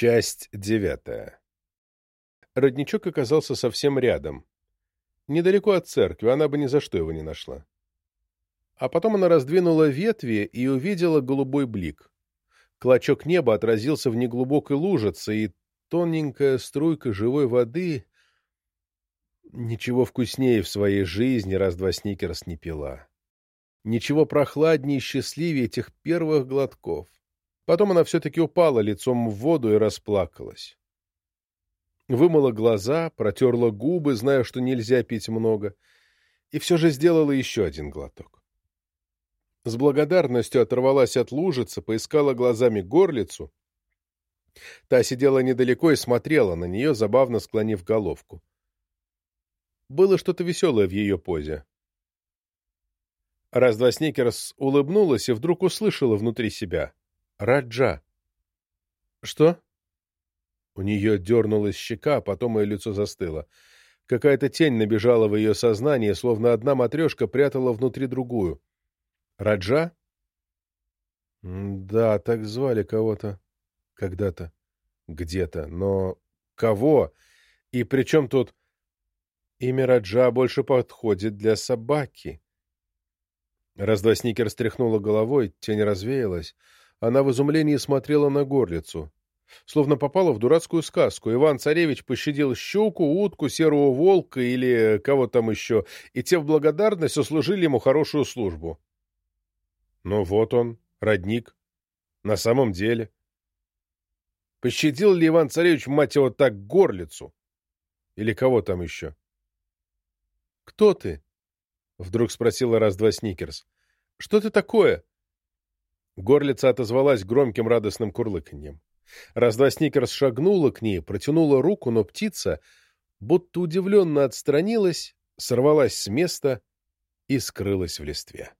Часть девятая. Родничок оказался совсем рядом. Недалеко от церкви, она бы ни за что его не нашла. А потом она раздвинула ветви и увидела голубой блик. Клочок неба отразился в неглубокой лужице, и тоненькая струйка живой воды... Ничего вкуснее в своей жизни раз-два Сникерс не пила. Ничего прохладнее и счастливее этих первых глотков. Потом она все-таки упала лицом в воду и расплакалась. Вымыла глаза, протерла губы, зная, что нельзя пить много, и все же сделала еще один глоток. С благодарностью оторвалась от лужицы, поискала глазами горлицу. Та сидела недалеко и смотрела на нее, забавно склонив головку. Было что-то веселое в ее позе. Раз-два Сникерс улыбнулась и вдруг услышала внутри себя. Раджа. Что? У нее дернулась щека, а потом ее лицо застыло. Какая-то тень набежала в ее сознание, словно одна матрешка прятала внутри другую. Раджа? Да, так звали кого-то. Когда-то. Где-то. Но кого? И при чем тут... Имя Раджа больше подходит для собаки. Раз-два Сникер стряхнула головой, тень развеялась. Она в изумлении смотрела на горлицу. Словно попала в дурацкую сказку. Иван-царевич пощадил щуку, утку, серого волка или кого там еще, и те в благодарность услужили ему хорошую службу. Ну вот он, родник. На самом деле. Пощадил ли Иван-царевич, мать его, так горлицу? Или кого там еще? — Кто ты? — вдруг спросила раз-два Сникерс. — Что ты такое? — Горлица отозвалась громким радостным курлыканьем. Раз-два Сникерс шагнула к ней, протянула руку, но птица, будто удивленно отстранилась, сорвалась с места и скрылась в листве.